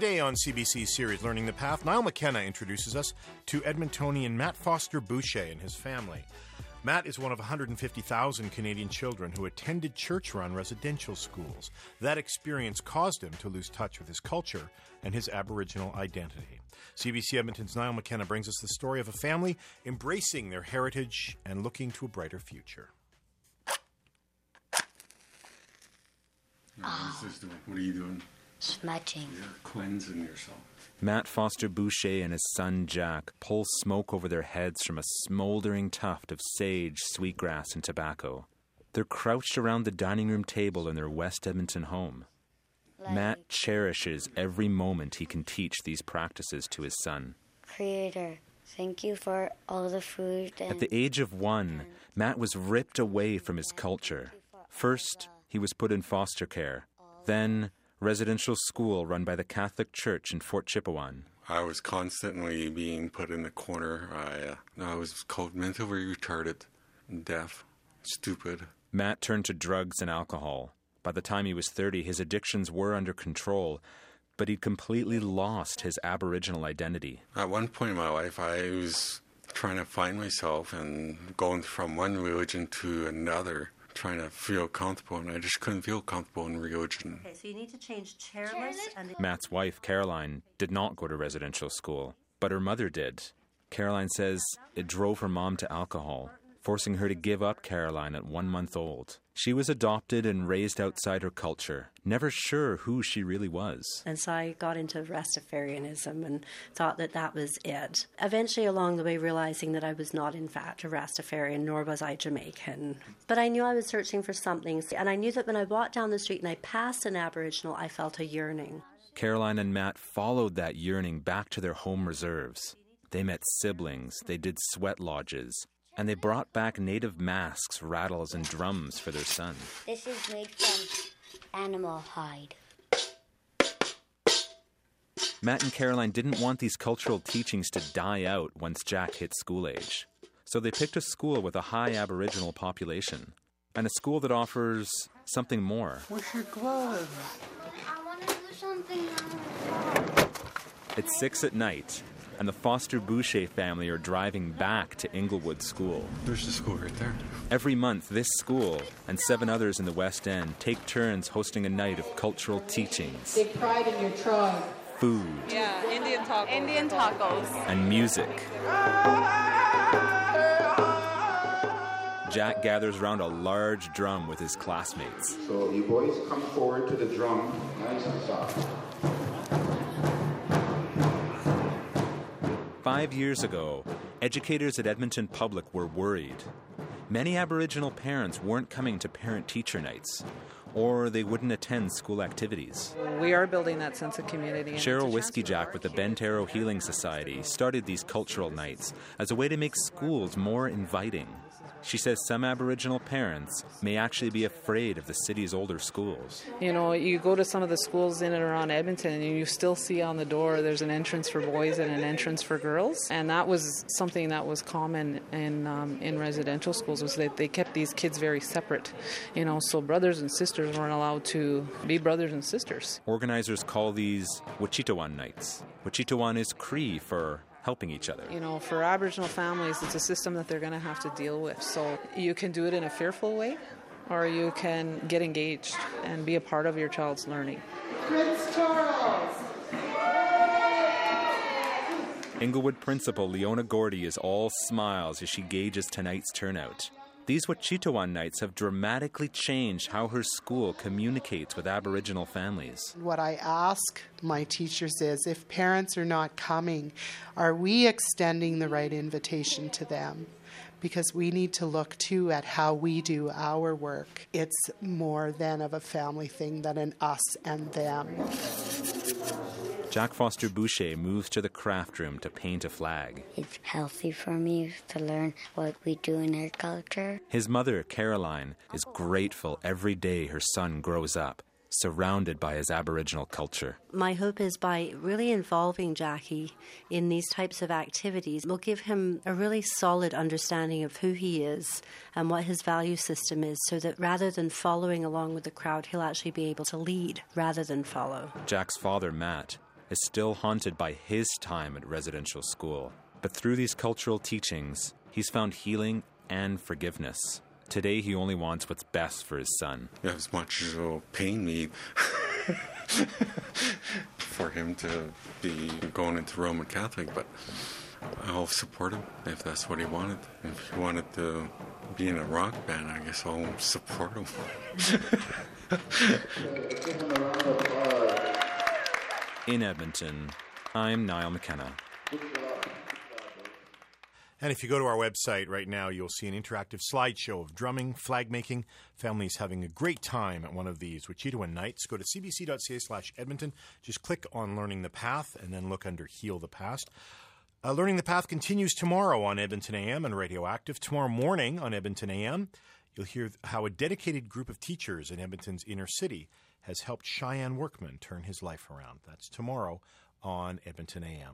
Today on CBC's series Learning the Path, Niall McKenna introduces us to Edmontonian Matt Foster Boucher and his family. Matt is one of 150,000 Canadian children who attended church run residential schools. That experience caused him to lose touch with his culture and his Aboriginal identity. CBC Edmonton's Niall McKenna brings us the story of a family embracing their heritage and looking to a brighter future. This? What are you doing? Smudging. You're cleansing yourself. Matt Foster Boucher and his son Jack pull smoke over their heads from a smoldering tuft of sage, sweetgrass, and tobacco. They're crouched around the dining room table in their West Edmonton home. Like Matt cherishes every moment he can teach these practices to his son. Creator, thank you for all the food and At the age of one, Matt was ripped away from his culture. First, he was put in foster care. Then, residential school run by the Catholic Church in Fort Chipewyan. I was constantly being put in the corner. I, uh, I was called mentally retarded, deaf, stupid. Matt turned to drugs and alcohol. By the time he was 30, his addictions were under control, but he'd completely lost his Aboriginal identity. At one point in my life, I was trying to find myself and going from one religion to another, trying to feel comfortable, and I just couldn't feel comfortable in religion. Okay, so you need to change chairless and Matt's wife, Caroline, did not go to residential school, but her mother did. Caroline says it drove her mom to alcohol, forcing her to give up Caroline at one month old. She was adopted and raised outside her culture, never sure who she really was. and so I got into Rastafarianism and thought that that was it. Eventually, along the way, realizing that I was not, in fact, a Rastafarian, nor was I Jamaican. But I knew I was searching for something, and I knew that when I walked down the street and I passed an Aboriginal, I felt a yearning. Caroline and Matt followed that yearning back to their home reserves. They met siblings, they did sweat lodges, and they brought back native masks, rattles, and drums for their son. this is made from animal hide. Matt and Caroline didn't want these cultural teachings to die out once Jack hit school age. So they picked a school with a high Aboriginal population and a school that offers something more. Where's your glove? I want to do something It's six at night, and the Foster Boucher family are driving back to Inglewood School. There's the school right there. Every month, this school and seven others in the West End take turns hosting a night of cultural teachings, Take pride in your tribe. food, Yeah, Indian tacos. Indian tacos. and music. Jack gathers around a large drum with his classmates. So you boys come forward to the drum, nice and soft. Five years ago, educators at Edmonton Public were worried. Many Aboriginal parents weren't coming to parent teacher nights, or they wouldn't attend school activities. We are building that sense of community. Cheryl it's Whiskeyjack with the. Bent Arrow Healing Society started these cultural nights as a way to make schools more inviting. She says some Aboriginal parents may actually be afraid of the city's older schools. You know, you go to some of the schools in and around Edmonton, and you still see on the door there's an entrance for boys and an entrance for girls, and that was something that was common in um, in residential schools was that they kept these kids very separate. You know, so brothers and sisters weren't allowed to be brothers and sisters. Organizers call these Wichitawan nights. Wichitawan is Cree for helping each other. You know, for Aboriginal families, it's a system that they're going to have to deal with. So you can do it in a fearful way, or you can get engaged and be a part of your child's learning. Prince Charles. Inglewood principal Leona Gordy is all smiles as she gauges tonight's turnout. These Wichitawan nights have dramatically changed how her school communicates with Aboriginal families. What I ask my teachers is if parents are not coming, are we extending the right invitation to them? Because we need to look too at how we do our work. It's more than of a family thing than an us and them. Jack Foster Boucher moves to the craft room to paint a flag. It's healthy for me to learn what we do in our culture. His mother, Caroline, is grateful every day her son grows up, surrounded by his Aboriginal culture. My hope is by really involving Jackie in these types of activities, we'll give him a really solid understanding of who he is and what his value system is, so that rather than following along with the crowd, he'll actually be able to lead rather than follow. Jack's father, Matt, is still haunted by his time at residential school. But through these cultural teachings, he's found healing and forgiveness. Today, he only wants what's best for his son. As much as it'll pain me for him to be going into Roman Catholic, but I'll support him if that's what he wanted. If he wanted to be in a rock band, I guess I'll support him. In Edmonton, I'm Niall McKenna. And if you go to our website right now, you'll see an interactive slideshow of drumming, flag making, families having a great time at one of these Wichitawan nights. Go to cbc.ca slash Edmonton. Just click on Learning the Path and then look under Heal the Past. Uh, Learning the Path continues tomorrow on Edmonton AM and Radioactive. Tomorrow morning on Edmonton AM, you'll hear how a dedicated group of teachers in Edmonton's inner city has helped Cheyenne Workman turn his life around. That's tomorrow on Edmonton AM.